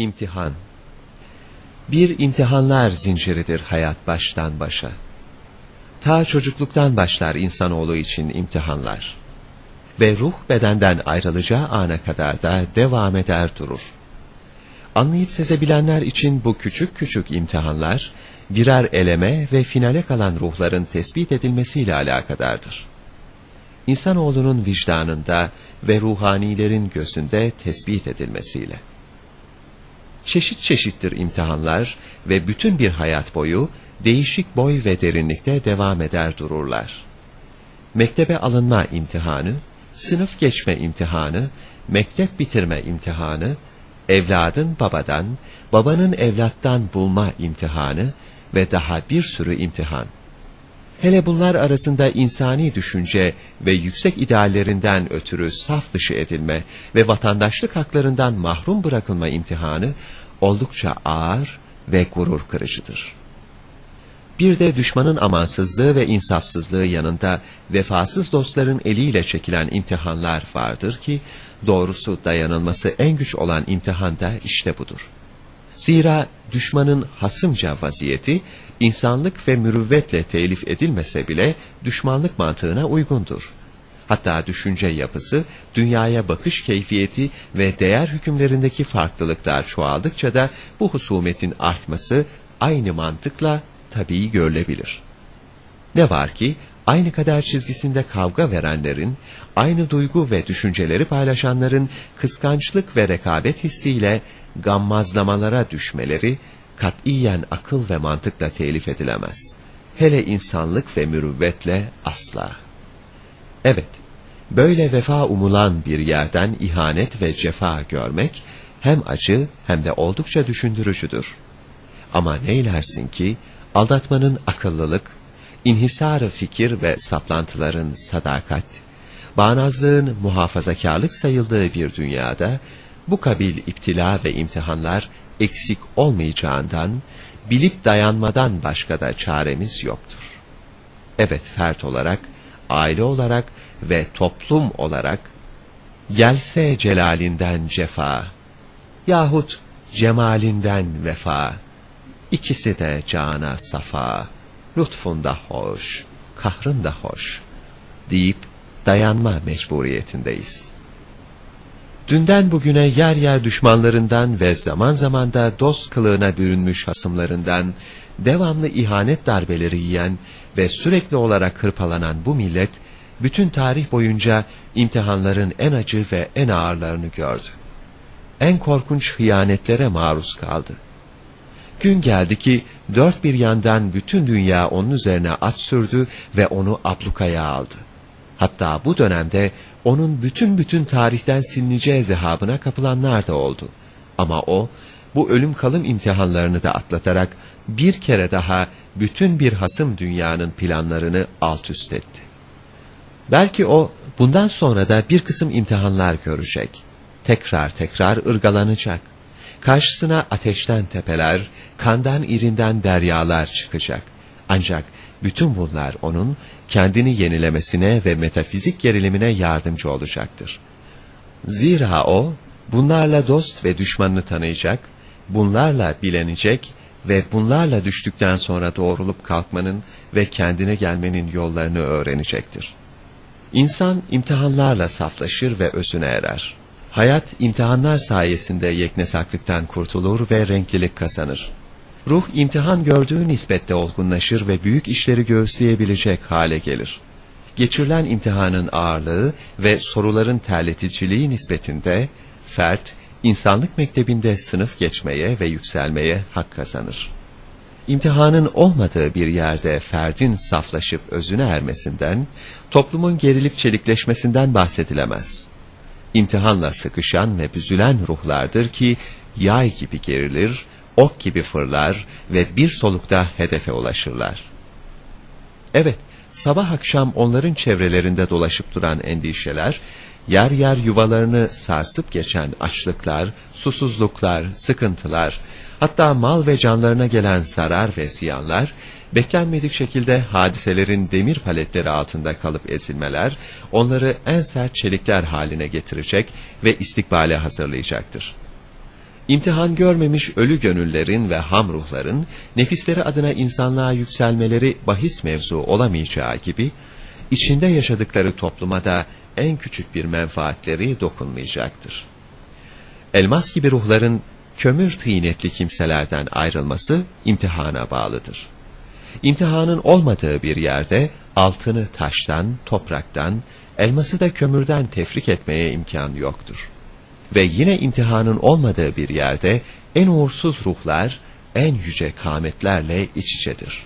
İmtihan Bir imtihanlar zinciridir hayat baştan başa. Ta çocukluktan başlar insanoğlu için imtihanlar. Ve ruh bedenden ayrılacağı ana kadar da devam eder durur. Anlayıp sezebilenler için bu küçük küçük imtihanlar, birer eleme ve finale kalan ruhların tespit edilmesiyle alakadardır. İnsanoğlunun vicdanında ve ruhanilerin gözünde tespit edilmesiyle. Çeşit çeşittir imtihanlar ve bütün bir hayat boyu değişik boy ve derinlikte devam eder dururlar. Mektebe alınma imtihanı, sınıf geçme imtihanı, mektep bitirme imtihanı, evladın babadan, babanın evlattan bulma imtihanı ve daha bir sürü imtihan. Hele bunlar arasında insani düşünce ve yüksek ideallerinden ötürü saf dışı edilme ve vatandaşlık haklarından mahrum bırakılma imtihanı oldukça ağır ve gurur kırıcıdır. Bir de düşmanın amansızlığı ve insafsızlığı yanında vefasız dostların eliyle çekilen imtihanlar vardır ki, doğrusu dayanılması en güç olan imtihan da işte budur. Zira düşmanın hasımca vaziyeti, insanlık ve mürüvvetle telif edilmese bile düşmanlık mantığına uygundur. Hatta düşünce yapısı, dünyaya bakış keyfiyeti ve değer hükümlerindeki farklılıklar çoğaldıkça da bu husumetin artması aynı mantıkla tabii görülebilir. Ne var ki, aynı kadar çizgisinde kavga verenlerin, aynı duygu ve düşünceleri paylaşanların kıskançlık ve rekabet hissiyle gammazlamalara düşmeleri, katiyen akıl ve mantıkla telif edilemez. Hele insanlık ve mürüvvetle asla. Evet, böyle vefa umulan bir yerden ihanet ve cefa görmek, hem acı hem de oldukça düşündürücüdür. Ama neylersin ki, aldatmanın akıllılık, inhisar fikir ve saplantıların sadakat, bağnazlığın muhafazakarlık sayıldığı bir dünyada, bu kabil iptila ve imtihanlar eksik olmayacağından, bilip dayanmadan başka da çaremiz yoktur. Evet fert olarak, aile olarak ve toplum olarak, gelse celalinden cefa, yahut cemalinden vefa, ikisi de cana safa, lütfunda hoş, kahrında hoş, deyip dayanma mecburiyetindeyiz.'' Dünden bugüne yer yer düşmanlarından ve zaman zaman da dost kılığına bürünmüş hasımlarından devamlı ihanet darbeleri yiyen ve sürekli olarak hırpalanan bu millet, bütün tarih boyunca imtihanların en acı ve en ağırlarını gördü. En korkunç hıyanetlere maruz kaldı. Gün geldi ki dört bir yandan bütün dünya onun üzerine at sürdü ve onu ablukaya aldı. Hatta bu dönemde onun bütün bütün tarihten silineceği zehabına kapılanlar da oldu. Ama o, bu ölüm kalım imtihanlarını da atlatarak bir kere daha bütün bir hasım dünyanın planlarını alt üst etti. Belki o, bundan sonra da bir kısım imtihanlar görecek. Tekrar tekrar ırgalanacak. Karşısına ateşten tepeler, kandan irinden deryalar çıkacak. Ancak bütün bunlar onun kendini yenilemesine ve metafizik gerilimine yardımcı olacaktır. Zira o, bunlarla dost ve düşmanını tanıyacak, bunlarla bilenecek ve bunlarla düştükten sonra doğrulup kalkmanın ve kendine gelmenin yollarını öğrenecektir. İnsan imtihanlarla saflaşır ve özüne erer. Hayat imtihanlar sayesinde yeknesaklıktan kurtulur ve renklilik kazanır ruh imtihan gördüğü nispette olgunlaşır ve büyük işleri göğüsleyebilecek hale gelir. Geçirilen imtihanın ağırlığı ve soruların terleticiliği nispetinde, fert, insanlık mektebinde sınıf geçmeye ve yükselmeye hak kazanır. İmtihanın olmadığı bir yerde ferdin saflaşıp özüne ermesinden, toplumun gerilip çelikleşmesinden bahsedilemez. İmtihanla sıkışan ve büzülen ruhlardır ki, yay gibi gerilir, ok gibi fırlar ve bir solukta hedefe ulaşırlar. Evet, sabah akşam onların çevrelerinde dolaşıp duran endişeler, yer yer yuvalarını sarsıp geçen açlıklar, susuzluklar, sıkıntılar, hatta mal ve canlarına gelen zarar ve ziyanlar, beklenmedik şekilde hadiselerin demir paletleri altında kalıp ezilmeler, onları en sert çelikler haline getirecek ve istikbale hazırlayacaktır. İmtihan görmemiş ölü gönüllerin ve ham ruhların nefisleri adına insanlığa yükselmeleri bahis mevzu olamayacağı gibi, içinde yaşadıkları topluma da en küçük bir menfaatleri dokunmayacaktır. Elmas gibi ruhların kömür tıynetli kimselerden ayrılması imtihana bağlıdır. İmtihanın olmadığı bir yerde altını taştan, topraktan, elması da kömürden tefrik etmeye imkan yoktur. Ve yine imtihanın olmadığı bir yerde en uğursuz ruhlar en yüce kametlerle iç içedir.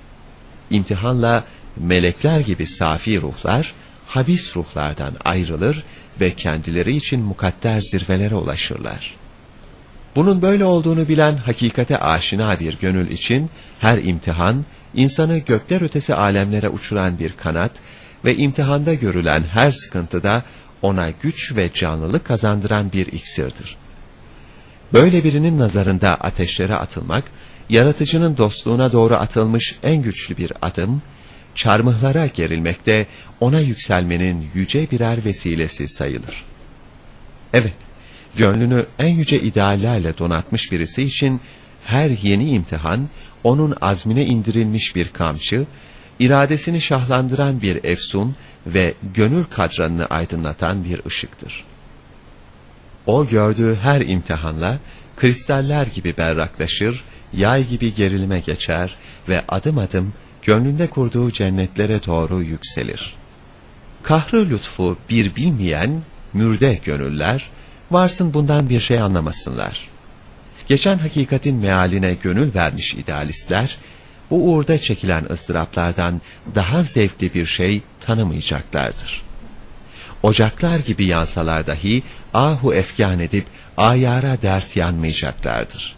İmtihanla melekler gibi safi ruhlar, habis ruhlardan ayrılır ve kendileri için mukadder zirvelere ulaşırlar. Bunun böyle olduğunu bilen hakikate aşina bir gönül için her imtihan, insanı gökler ötesi alemlere uçuran bir kanat ve imtihanda görülen her sıkıntıda ona güç ve canlılık kazandıran bir iksirdir. Böyle birinin nazarında ateşlere atılmak, yaratıcının dostluğuna doğru atılmış en güçlü bir adım, çarmıhlara gerilmekte ona yükselmenin yüce birer vesilesi sayılır. Evet, gönlünü en yüce ideallerle donatmış birisi için her yeni imtihan onun azmine indirilmiş bir kamçı, iradesini şahlandıran bir efsun ve gönül kadranını aydınlatan bir ışıktır. O gördüğü her imtihanla kristaller gibi berraklaşır, yay gibi gerilime geçer ve adım adım gönlünde kurduğu cennetlere doğru yükselir. Kahrı lütfu bir bilmeyen mürde gönüller, varsın bundan bir şey anlamasınlar. Geçen hakikatin mealine gönül vermiş idealistler, bu uğurda çekilen ıstıraplardan daha zevkli bir şey tanımayacaklardır. Ocaklar gibi yansalar dahi ahu efkan edip ayara dert yanmayacaklardır.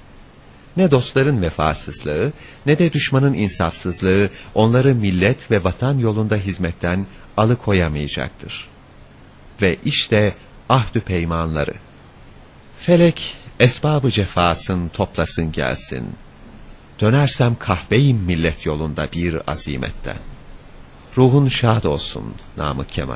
Ne dostların vefasızlığı ne de düşmanın insafsızlığı onları millet ve vatan yolunda hizmetten alıkoyamayacaktır. Ve işte ahdü peymanları. Felek esbabı cefasın toplasın gelsin. Dönersem kahbeyim millet yolunda bir azimetten. Ruhun şad olsun Namık Kemal.